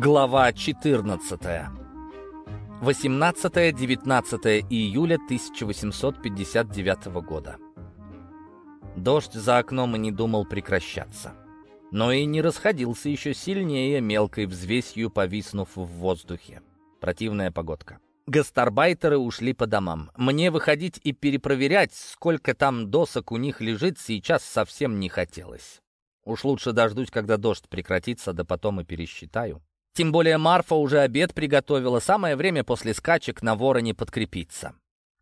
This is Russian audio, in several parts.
Глава 14. 18-19 июля 1859 года. Дождь за окном и не думал прекращаться. Но и не расходился еще сильнее, мелкой взвесью повиснув в воздухе. Противная погодка. Гастарбайтеры ушли по домам. Мне выходить и перепроверять, сколько там досок у них лежит, сейчас совсем не хотелось. Уж лучше дождусь, когда дождь прекратится, да потом и пересчитаю. Тем более Марфа уже обед приготовила, самое время после скачек на вороне подкрепиться.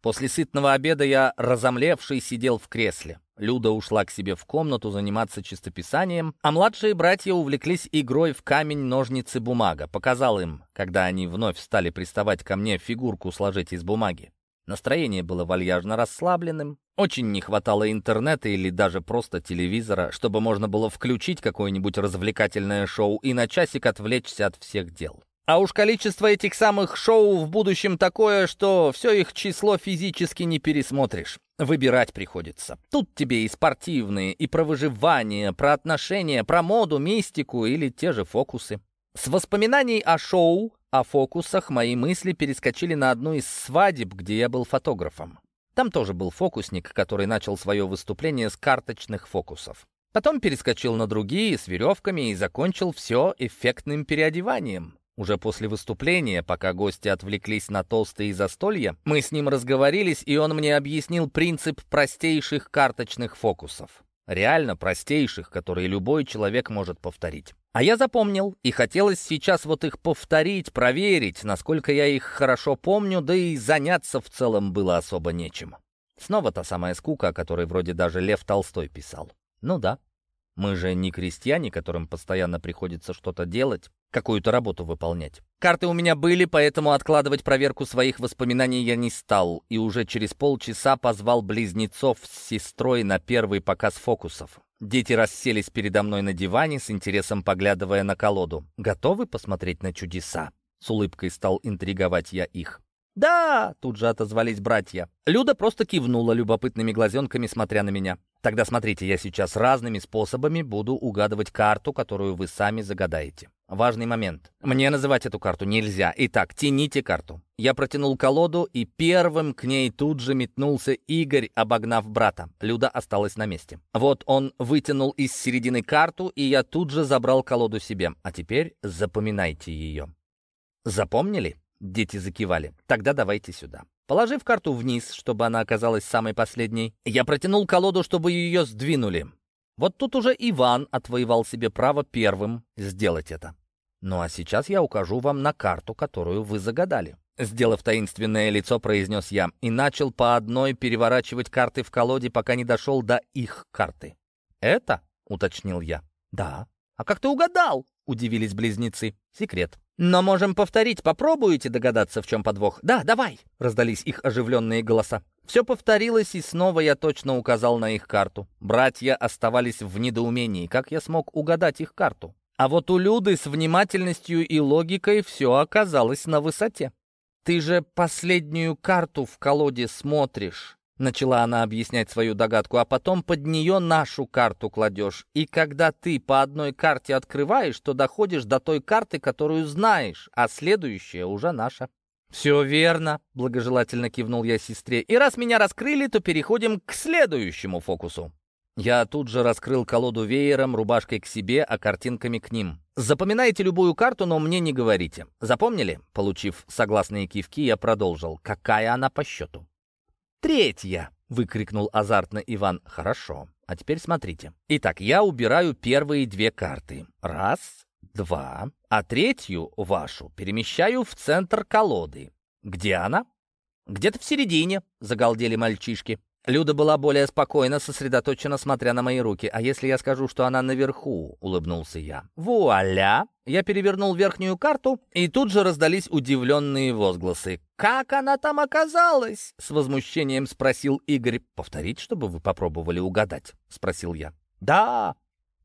После сытного обеда я, разомлевший, сидел в кресле. Люда ушла к себе в комнату заниматься чистописанием, а младшие братья увлеклись игрой в камень, ножницы, бумага. Показал им, когда они вновь стали приставать ко мне, фигурку сложить из бумаги. Настроение было вальяжно расслабленным. Очень не хватало интернета или даже просто телевизора, чтобы можно было включить какое-нибудь развлекательное шоу и на часик отвлечься от всех дел. А уж количество этих самых шоу в будущем такое, что все их число физически не пересмотришь. Выбирать приходится. Тут тебе и спортивные, и про выживание, про отношения, про моду, мистику или те же фокусы. С воспоминаний о шоу, о фокусах мои мысли перескочили на одну из свадеб, где я был фотографом. Там тоже был фокусник, который начал свое выступление с карточных фокусов. Потом перескочил на другие с веревками и закончил все эффектным переодеванием. Уже после выступления, пока гости отвлеклись на толстые застолья, мы с ним разговорились, и он мне объяснил принцип простейших карточных фокусов. Реально простейших, которые любой человек может повторить. А я запомнил, и хотелось сейчас вот их повторить, проверить, насколько я их хорошо помню, да и заняться в целом было особо нечем. Снова та самая скука, о которой вроде даже Лев Толстой писал. Ну да, мы же не крестьяне, которым постоянно приходится что-то делать, какую-то работу выполнять. Карты у меня были, поэтому откладывать проверку своих воспоминаний я не стал, и уже через полчаса позвал близнецов с сестрой на первый показ фокусов. Дети расселись передо мной на диване, с интересом поглядывая на колоду. «Готовы посмотреть на чудеса?» С улыбкой стал интриговать я их. «Да!» — тут же отозвались братья. Люда просто кивнула любопытными глазенками, смотря на меня. «Тогда смотрите, я сейчас разными способами буду угадывать карту, которую вы сами загадаете. Важный момент. Мне называть эту карту нельзя. Итак, тяните карту». Я протянул колоду, и первым к ней тут же метнулся Игорь, обогнав брата. Люда осталась на месте. Вот он вытянул из середины карту, и я тут же забрал колоду себе. А теперь запоминайте ее. Запомнили? Дети закивали. «Тогда давайте сюда». Положив карту вниз, чтобы она оказалась самой последней, я протянул колоду, чтобы ее сдвинули. Вот тут уже Иван отвоевал себе право первым сделать это. Ну а сейчас я укажу вам на карту, которую вы загадали. Сделав таинственное лицо, произнес я и начал по одной переворачивать карты в колоде, пока не дошел до их карты. «Это?» — уточнил я. «Да». «А как ты угадал?» — удивились близнецы. «Секрет». «Но можем повторить. Попробуете догадаться, в чем подвох?» «Да, давай!» — раздались их оживленные голоса. Все повторилось, и снова я точно указал на их карту. Братья оставались в недоумении. Как я смог угадать их карту? А вот у Люды с внимательностью и логикой все оказалось на высоте. «Ты же последнюю карту в колоде смотришь», Начала она объяснять свою догадку, а потом под нее нашу карту кладешь. И когда ты по одной карте открываешь, то доходишь до той карты, которую знаешь, а следующая уже наша. «Все верно», — благожелательно кивнул я сестре. «И раз меня раскрыли, то переходим к следующему фокусу». Я тут же раскрыл колоду веером, рубашкой к себе, а картинками к ним. Запоминайте любую карту, но мне не говорите. Запомнили? Получив согласные кивки, я продолжил. Какая она по счету? «Третья!» — выкрикнул азартно Иван. «Хорошо. А теперь смотрите. Итак, я убираю первые две карты. Раз, два. А третью, вашу, перемещаю в центр колоды. Где она?» «Где-то в середине», — загалдели мальчишки. Люда была более спокойна, сосредоточена, смотря на мои руки. «А если я скажу, что она наверху?» — улыбнулся я. «Вуаля!» Я перевернул верхнюю карту, и тут же раздались удивленные возгласы. «Как она там оказалась?» — с возмущением спросил Игорь. «Повторить, чтобы вы попробовали угадать?» — спросил я. «Да,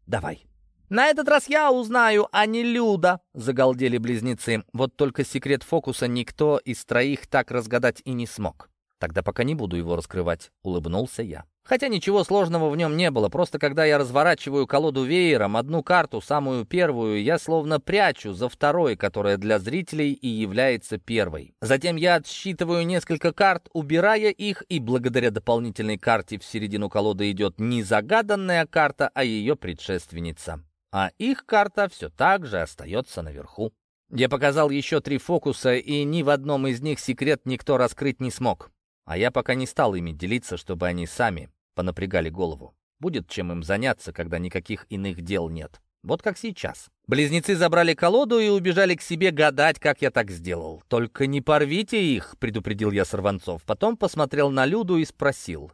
давай». «На этот раз я узнаю, а не Люда!» — загалдели близнецы. Вот только секрет фокуса никто из троих так разгадать и не смог. Тогда пока не буду его раскрывать, улыбнулся я. Хотя ничего сложного в нем не было, просто когда я разворачиваю колоду веером, одну карту, самую первую, я словно прячу за второй, которая для зрителей и является первой. Затем я отсчитываю несколько карт, убирая их, и благодаря дополнительной карте в середину колоды идет не загаданная карта, а ее предшественница. А их карта все так же остается наверху. Я показал еще три фокуса, и ни в одном из них секрет никто раскрыть не смог. А я пока не стал ими делиться, чтобы они сами понапрягали голову. Будет чем им заняться, когда никаких иных дел нет. Вот как сейчас. Близнецы забрали колоду и убежали к себе гадать, как я так сделал. «Только не порвите их», — предупредил я сорванцов. Потом посмотрел на Люду и спросил.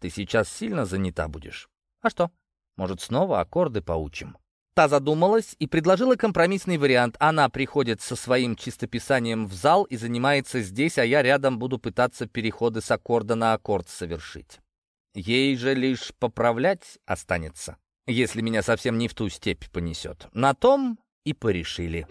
«Ты сейчас сильно занята будешь?» «А что? Может, снова аккорды поучим?» Та задумалась и предложила компромиссный вариант. Она приходит со своим чистописанием в зал и занимается здесь, а я рядом буду пытаться переходы с аккорда на аккорд совершить. Ей же лишь поправлять останется, если меня совсем не в ту степь понесет. На том и порешили.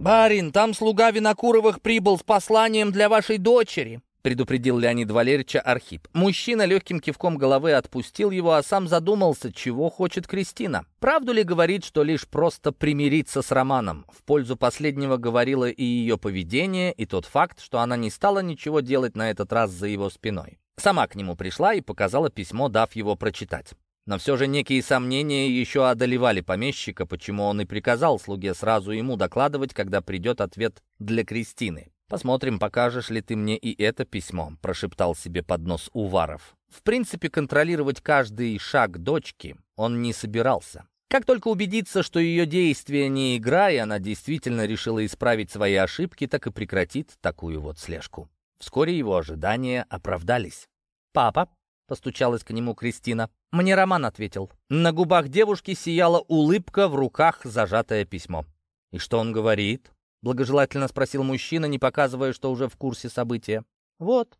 «Барин, там слуга Винокуровых прибыл с посланием для вашей дочери», предупредил Леонид Валерьевича Архип. Мужчина легким кивком головы отпустил его, а сам задумался, чего хочет Кристина. Правду ли говорит, что лишь просто примириться с Романом? В пользу последнего говорило и ее поведение, и тот факт, что она не стала ничего делать на этот раз за его спиной. Сама к нему пришла и показала письмо, дав его прочитать. Но все же некие сомнения еще одолевали помещика, почему он и приказал слуге сразу ему докладывать, когда придет ответ для Кристины. «Посмотрим, покажешь ли ты мне и это письмо», — прошептал себе под нос Уваров. В принципе, контролировать каждый шаг дочки он не собирался. Как только убедится, что ее действия не игра, и она действительно решила исправить свои ошибки, так и прекратит такую вот слежку. Вскоре его ожидания оправдались. «Папа», — постучалась к нему Кристина, — «мне Роман ответил». На губах девушки сияла улыбка, в руках зажатое письмо. «И что он говорит?» Благожелательно спросил мужчина, не показывая, что уже в курсе события. «Вот,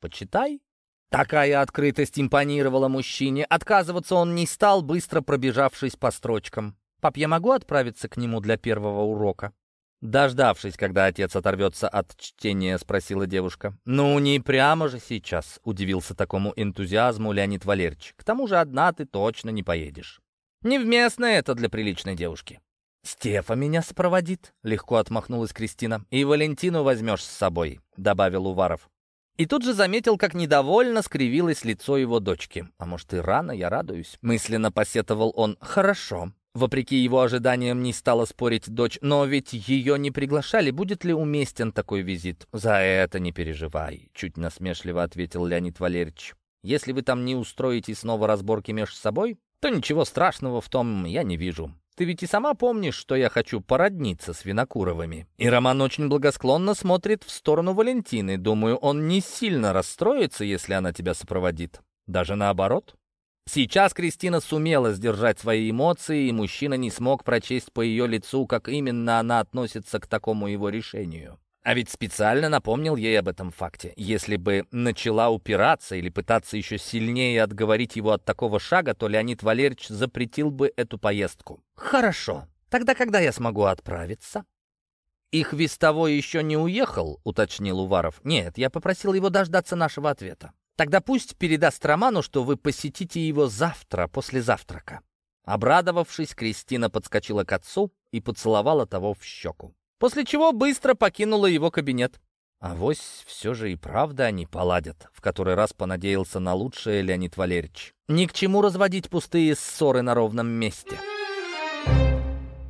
почитай». Такая открытость импонировала мужчине. Отказываться он не стал, быстро пробежавшись по строчкам. «Пап, я могу отправиться к нему для первого урока?» Дождавшись, когда отец оторвется от чтения, спросила девушка. «Ну, не прямо же сейчас», — удивился такому энтузиазму Леонид Валерьевич. «К тому же одна ты точно не поедешь. Невместно это для приличной девушки». «Стефа меня сопроводит», — легко отмахнулась Кристина. «И Валентину возьмешь с собой», — добавил Уваров. И тут же заметил, как недовольно скривилось лицо его дочки. «А может, и рано, я радуюсь?» Мысленно посетовал он. «Хорошо». Вопреки его ожиданиям не стала спорить дочь, но ведь ее не приглашали. Будет ли уместен такой визит? «За это не переживай», — чуть насмешливо ответил Леонид Валерьевич. «Если вы там не устроите снова разборки между собой, то ничего страшного в том я не вижу. Ты ведь и сама помнишь, что я хочу породниться с Винокуровыми. И Роман очень благосклонно смотрит в сторону Валентины. Думаю, он не сильно расстроится, если она тебя сопроводит. Даже наоборот. Сейчас Кристина сумела сдержать свои эмоции, и мужчина не смог прочесть по ее лицу, как именно она относится к такому его решению. А ведь специально напомнил ей об этом факте. Если бы начала упираться или пытаться еще сильнее отговорить его от такого шага, то Леонид Валерьевич запретил бы эту поездку. «Хорошо. Тогда когда я смогу отправиться?» «Их вестовой еще не уехал», — уточнил Уваров. «Нет, я попросил его дождаться нашего ответа. Тогда пусть передаст Роману, что вы посетите его завтра, после завтрака». Обрадовавшись, Кристина подскочила к отцу и поцеловала того в щеку после чего быстро покинула его кабинет. А вось все же и правда они поладят, в который раз понадеялся на лучшее Леонид Валерьевич. Ни к чему разводить пустые ссоры на ровном месте.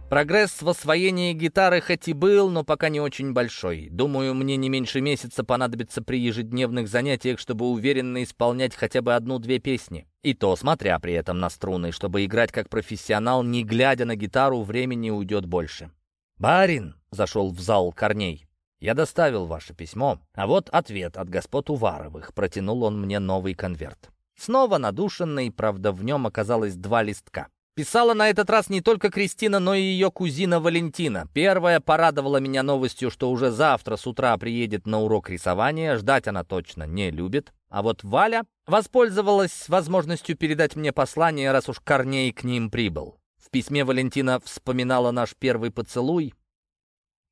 Прогресс в освоении гитары хоть и был, но пока не очень большой. Думаю, мне не меньше месяца понадобится при ежедневных занятиях, чтобы уверенно исполнять хотя бы одну-две песни. И то, смотря при этом на струны, чтобы играть как профессионал, не глядя на гитару, времени уйдет больше. «Барин!» — зашел в зал Корней. «Я доставил ваше письмо, а вот ответ от господ Уваровых». Протянул он мне новый конверт. Снова надушенный, правда, в нем оказалось два листка. Писала на этот раз не только Кристина, но и ее кузина Валентина. Первая порадовала меня новостью, что уже завтра с утра приедет на урок рисования. Ждать она точно не любит. А вот Валя воспользовалась возможностью передать мне послание, раз уж Корней к ним прибыл. В письме Валентина вспоминала наш первый поцелуй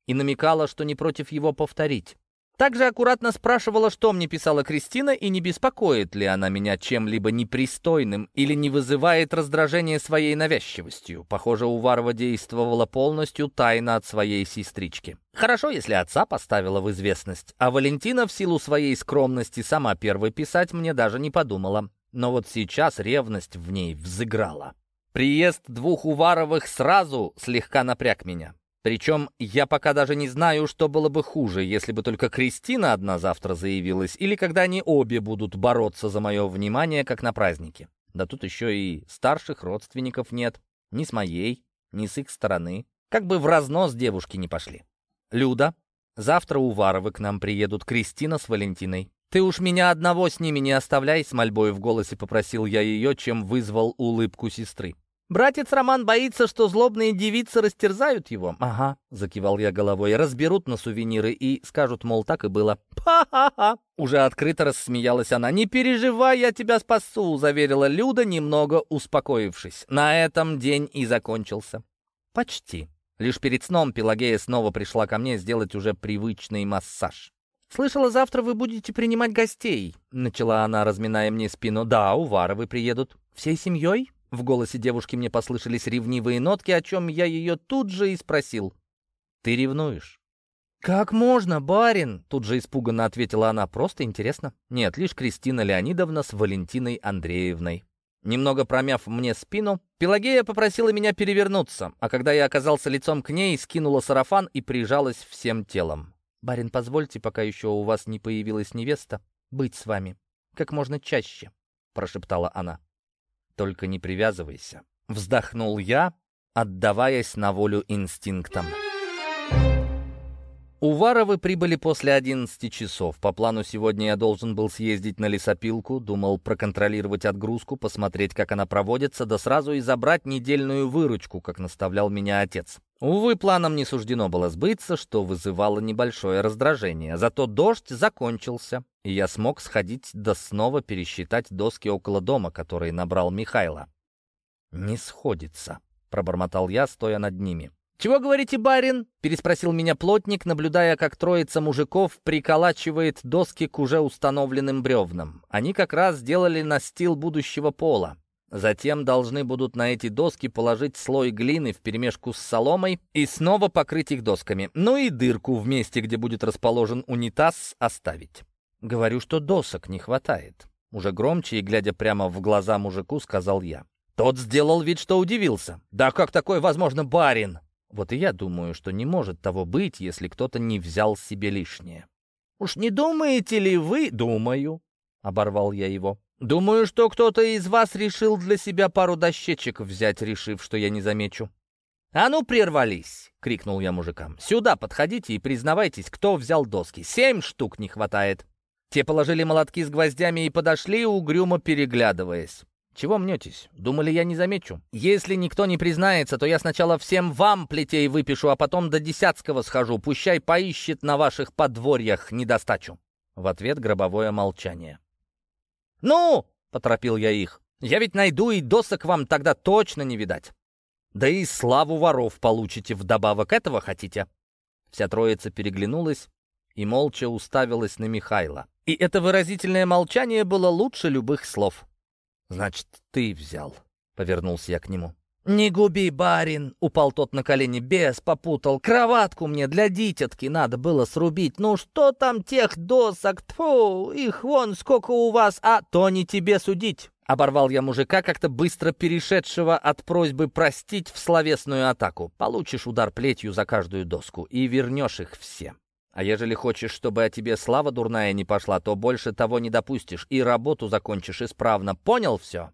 и намекала, что не против его повторить. Также аккуратно спрашивала, что мне писала Кристина и не беспокоит ли она меня чем-либо непристойным или не вызывает раздражения своей навязчивостью. Похоже, Уварова действовала полностью тайно от своей сестрички. Хорошо, если отца поставила в известность, а Валентина в силу своей скромности сама первой писать мне даже не подумала. Но вот сейчас ревность в ней взыграла. Приезд двух Уваровых сразу слегка напряг меня. Причем я пока даже не знаю, что было бы хуже, если бы только Кристина одна завтра заявилась, или когда они обе будут бороться за мое внимание, как на празднике. Да тут еще и старших родственников нет, ни с моей, ни с их стороны. Как бы в разнос девушки не пошли. Люда, завтра у Варовы к нам приедут Кристина с Валентиной. «Ты уж меня одного с ними не оставляй», — с мольбой в голосе попросил я ее, чем вызвал улыбку сестры. Братец Роман боится, что злобные девицы растерзают его. Ага, закивал я головой, разберут на сувениры и скажут, мол, так и было. Ха-ха-ха! Уже открыто рассмеялась она. Не переживай, я тебя спасу, заверила Люда, немного успокоившись. На этом день и закончился. Почти. Лишь перед сном Пелагея снова пришла ко мне сделать уже привычный массаж. «Слышала, завтра вы будете принимать гостей», — начала она, разминая мне спину. «Да, у Варовы приедут. Всей семьей?» В голосе девушки мне послышались ревнивые нотки, о чем я ее тут же и спросил. «Ты ревнуешь?» «Как можно, барин?» Тут же испуганно ответила она. «Просто интересно». «Нет, лишь Кристина Леонидовна с Валентиной Андреевной». Немного промяв мне спину, Пелагея попросила меня перевернуться, а когда я оказался лицом к ней, скинула сарафан и прижалась всем телом. «Барин, позвольте, пока еще у вас не появилась невеста, быть с вами как можно чаще», — прошептала она. Только не привязывайся. Вздохнул я, отдаваясь на волю инстинктам. Уваровы прибыли после 11 часов. По плану сегодня я должен был съездить на лесопилку, думал проконтролировать отгрузку, посмотреть, как она проводится, да сразу и забрать недельную выручку, как наставлял меня отец. Увы, планам не суждено было сбыться, что вызывало небольшое раздражение. Зато дождь закончился, и я смог сходить да снова пересчитать доски около дома, которые набрал Михайло. «Не сходится», — пробормотал я, стоя над ними. «Чего говорите, барин?» — переспросил меня плотник, наблюдая, как троица мужиков приколачивает доски к уже установленным бревнам. Они как раз сделали настил будущего пола. Затем должны будут на эти доски положить слой глины вперемешку с соломой и снова покрыть их досками. Ну и дырку в месте, где будет расположен унитаз, оставить. Говорю, что досок не хватает. Уже громче и глядя прямо в глаза мужику, сказал я. Тот сделал вид, что удивился. «Да как такое возможно, барин?» Вот и я думаю, что не может того быть, если кто-то не взял себе лишнее. «Уж не думаете ли вы?» «Думаю», — оборвал я его. «Думаю, что кто-то из вас решил для себя пару дощечек взять, решив, что я не замечу». «А ну, прервались!» — крикнул я мужикам. «Сюда подходите и признавайтесь, кто взял доски. Семь штук не хватает». Те положили молотки с гвоздями и подошли, угрюмо переглядываясь. «Чего мнетесь? Думали, я не замечу? Если никто не признается, то я сначала всем вам плетей выпишу, а потом до Десятского схожу. Пущай поищет на ваших подворьях недостачу». В ответ гробовое молчание. «Ну!» — поторопил я их. «Я ведь найду, и досок вам тогда точно не видать. Да и славу воров получите вдобавок. Этого хотите?» Вся троица переглянулась и молча уставилась на Михайла. И это выразительное молчание было лучше любых слов. «Значит, ты взял», — повернулся я к нему. «Не губи, барин!» — упал тот на колени. «Бес попутал. Кроватку мне для дитятки надо было срубить. Ну что там тех досок? Тьфу, их вон сколько у вас, а то не тебе судить!» Оборвал я мужика, как-то быстро перешедшего от просьбы простить в словесную атаку. Получишь удар плетью за каждую доску и вернешь их все. А ежели хочешь, чтобы о тебе слава дурная не пошла, то больше того не допустишь и работу закончишь исправно. Понял все?»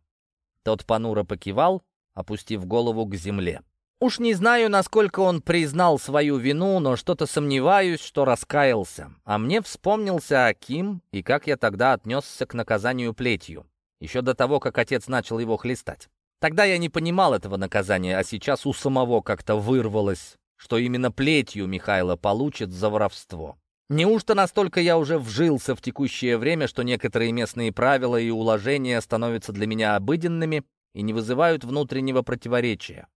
Тот понуро покивал, опустив голову к земле. Уж не знаю, насколько он признал свою вину, но что-то сомневаюсь, что раскаялся. А мне вспомнился Аким и как я тогда отнесся к наказанию плетью, еще до того, как отец начал его хлестать. Тогда я не понимал этого наказания, а сейчас у самого как-то вырвалось что именно плетью Михайло получит за воровство. Неужто настолько я уже вжился в текущее время, что некоторые местные правила и уложения становятся для меня обыденными и не вызывают внутреннего противоречия?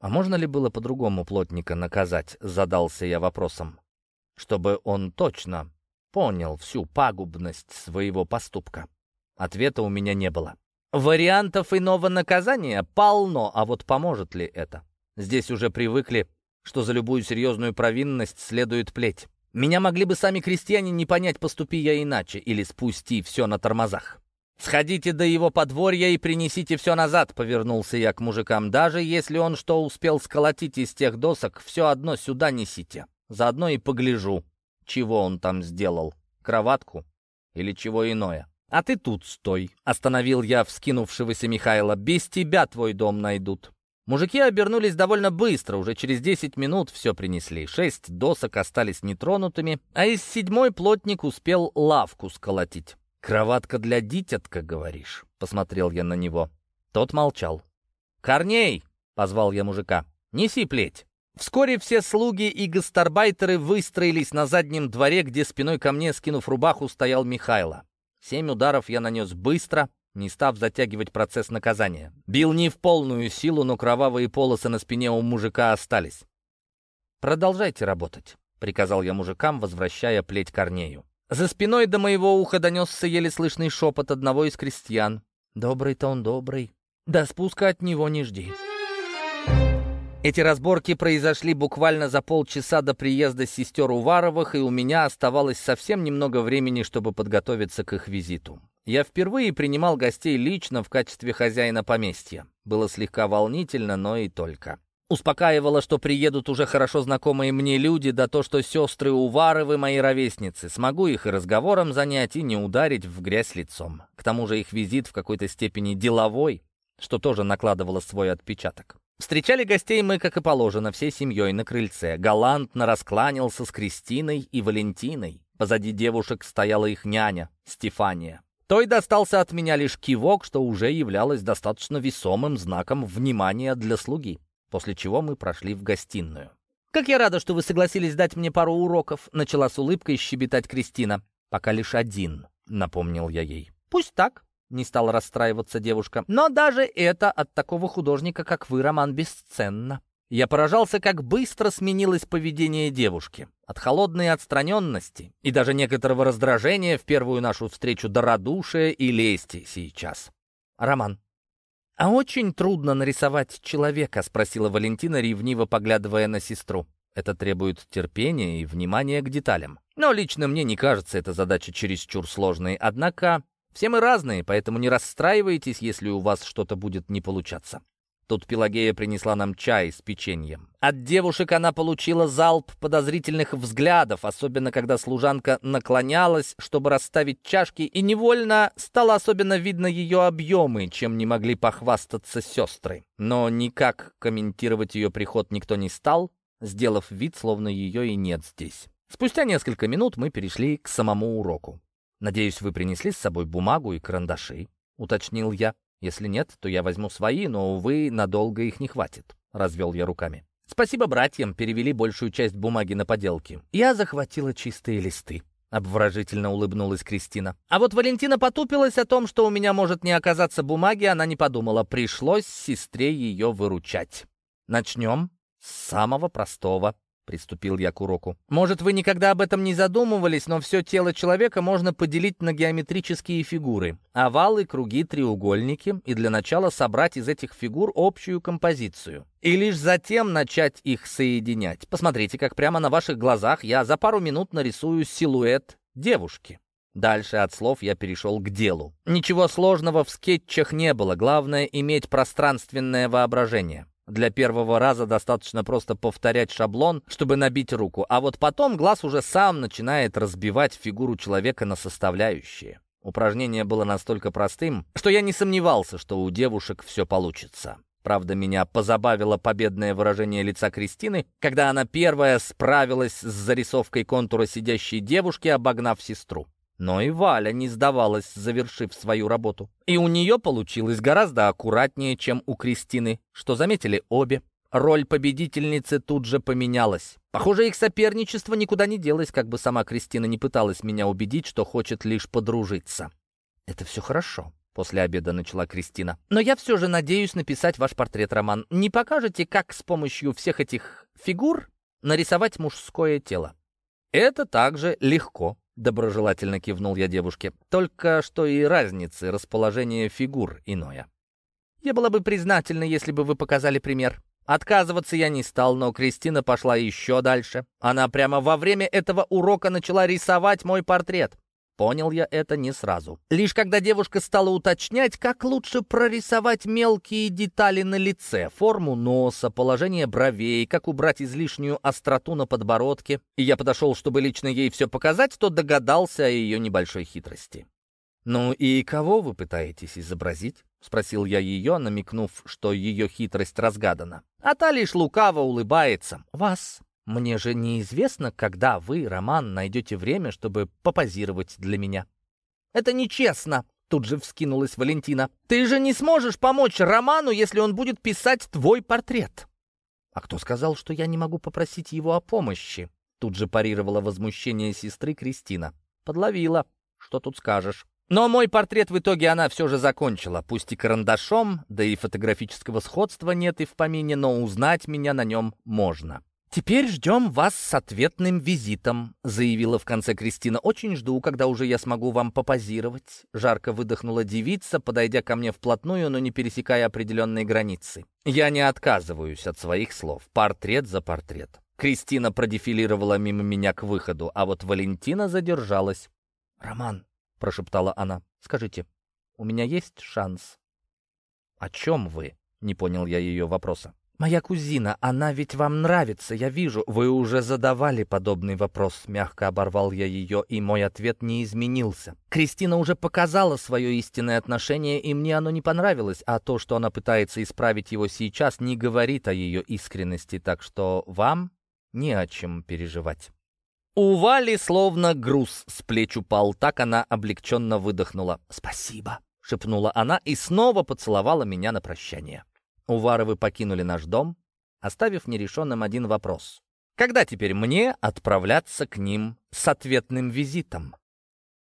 А можно ли было по-другому плотника наказать, задался я вопросом, чтобы он точно понял всю пагубность своего поступка? Ответа у меня не было. Вариантов иного наказания полно, а вот поможет ли это? Здесь уже привыкли, что за любую серьезную провинность следует плеть. Меня могли бы сами крестьяне не понять, поступи я иначе, или спусти все на тормозах. «Сходите до его подворья и принесите все назад», — повернулся я к мужикам. «Даже если он что успел сколотить из тех досок, все одно сюда несите. Заодно и погляжу, чего он там сделал. Кроватку или чего иное. А ты тут стой», — остановил я вскинувшегося Михайла. «Без тебя твой дом найдут». Мужики обернулись довольно быстро, уже через 10 минут все принесли. Шесть досок остались нетронутыми, а из седьмой плотник успел лавку сколотить. «Кроватка для дитятка, говоришь?» — посмотрел я на него. Тот молчал. «Корней!» — позвал я мужика. «Неси плеть!» Вскоре все слуги и гастарбайтеры выстроились на заднем дворе, где спиной ко мне, скинув рубаху, стоял Михайло. Семь ударов я нанес быстро, не став затягивать процесс наказания. Бил не в полную силу, но кровавые полосы на спине у мужика остались. «Продолжайте работать», — приказал я мужикам, возвращая плеть Корнею. За спиной до моего уха донесся еле слышный шепот одного из крестьян. «Добрый-то он добрый. Да спуска от него не жди». Эти разборки произошли буквально за полчаса до приезда сестер Уваровых, и у меня оставалось совсем немного времени, чтобы подготовиться к их визиту. Я впервые принимал гостей лично в качестве хозяина поместья. Было слегка волнительно, но и только. Успокаивало, что приедут уже хорошо знакомые мне люди, да то, что сестры Уваровы мои ровесницы. Смогу их и разговором занять, и не ударить в грязь лицом. К тому же их визит в какой-то степени деловой, что тоже накладывало свой отпечаток. Встречали гостей мы, как и положено, всей семьей на крыльце. Галантно раскланялся с Кристиной и Валентиной. Позади девушек стояла их няня, Стефания. Той достался от меня лишь кивок, что уже являлось достаточно весомым знаком внимания для слуги после чего мы прошли в гостиную. «Как я рада, что вы согласились дать мне пару уроков», — начала с улыбкой щебетать Кристина. «Пока лишь один», — напомнил я ей. «Пусть так», — не стала расстраиваться девушка. «Но даже это от такого художника, как вы, Роман, бесценно». Я поражался, как быстро сменилось поведение девушки. От холодной отстраненности и даже некоторого раздражения в первую нашу встречу до радушия и лести сейчас. «Роман, «А очень трудно нарисовать человека?» — спросила Валентина, ревниво поглядывая на сестру. «Это требует терпения и внимания к деталям. Но лично мне не кажется эта задача чересчур сложной. Однако все мы разные, поэтому не расстраивайтесь, если у вас что-то будет не получаться. Тут Пелагея принесла нам чай с печеньем. От девушек она получила залп подозрительных взглядов, особенно когда служанка наклонялась, чтобы расставить чашки, и невольно стало особенно видно ее объемы, чем не могли похвастаться сестры. Но никак комментировать ее приход никто не стал, сделав вид, словно ее и нет здесь. Спустя несколько минут мы перешли к самому уроку. «Надеюсь, вы принесли с собой бумагу и карандаши», — уточнил я. Если нет, то я возьму свои, но, увы, надолго их не хватит», — развел я руками. Спасибо братьям, перевели большую часть бумаги на поделки. Я захватила чистые листы. Обворожительно улыбнулась Кристина. А вот Валентина потупилась о том, что у меня может не оказаться бумаги, она не подумала. Пришлось сестре ее выручать. Начнем с самого простого. Приступил я к уроку. Может, вы никогда об этом не задумывались, но все тело человека можно поделить на геометрические фигуры. Овалы, круги, треугольники. И для начала собрать из этих фигур общую композицию. И лишь затем начать их соединять. Посмотрите, как прямо на ваших глазах я за пару минут нарисую силуэт девушки. Дальше от слов я перешел к делу. Ничего сложного в скетчах не было, главное иметь пространственное воображение. Для первого раза достаточно просто повторять шаблон, чтобы набить руку, а вот потом глаз уже сам начинает разбивать фигуру человека на составляющие. Упражнение было настолько простым, что я не сомневался, что у девушек все получится. Правда, меня позабавило победное выражение лица Кристины, когда она первая справилась с зарисовкой контура сидящей девушки, обогнав сестру. Но и Валя не сдавалась, завершив свою работу. И у нее получилось гораздо аккуратнее, чем у Кристины, что заметили обе. Роль победительницы тут же поменялась. Похоже, их соперничество никуда не делось, как бы сама Кристина не пыталась меня убедить, что хочет лишь подружиться. «Это все хорошо», — после обеда начала Кристина. «Но я все же надеюсь написать ваш портрет, Роман. Не покажете, как с помощью всех этих фигур нарисовать мужское тело?» «Это также легко», доброжелательно кивнул я девушке. «Только что и разницы, расположение фигур иное». «Я была бы признательна, если бы вы показали пример». Отказываться я не стал, но Кристина пошла еще дальше. Она прямо во время этого урока начала рисовать мой портрет. Понял я это не сразу. Лишь когда девушка стала уточнять, как лучше прорисовать мелкие детали на лице, форму носа, положение бровей, как убрать излишнюю остроту на подбородке, и я подошел, чтобы лично ей все показать, то догадался о ее небольшой хитрости. «Ну и кого вы пытаетесь изобразить?» — спросил я ее, намекнув, что ее хитрость разгадана. А та лишь лукаво улыбается. «Вас». Мне же неизвестно, когда вы, Роман, найдете время, чтобы попозировать для меня. Это нечестно, тут же вскинулась Валентина. Ты же не сможешь помочь Роману, если он будет писать твой портрет. А кто сказал, что я не могу попросить его о помощи? Тут же парировала возмущение сестры Кристина. Подловила. Что тут скажешь? Но мой портрет в итоге она все же закончила, пусть и карандашом, да и фотографического сходства нет и в помине, но узнать меня на нем можно. «Теперь ждем вас с ответным визитом», — заявила в конце Кристина. «Очень жду, когда уже я смогу вам попозировать». Жарко выдохнула девица, подойдя ко мне вплотную, но не пересекая определенные границы. «Я не отказываюсь от своих слов. Портрет за портрет». Кристина продефилировала мимо меня к выходу, а вот Валентина задержалась. «Роман», — прошептала она, — «скажите, у меня есть шанс?» «О чем вы?» — не понял я ее вопроса. «Моя кузина, она ведь вам нравится, я вижу. Вы уже задавали подобный вопрос». Мягко оборвал я ее, и мой ответ не изменился. Кристина уже показала свое истинное отношение, и мне оно не понравилось, а то, что она пытается исправить его сейчас, не говорит о ее искренности, так что вам не о чем переживать. У Вали словно груз с плеч упал, так она облегченно выдохнула. «Спасибо», — шепнула она и снова поцеловала меня на прощание. Уваровы покинули наш дом, оставив нерешенным один вопрос. Когда теперь мне отправляться к ним с ответным визитом?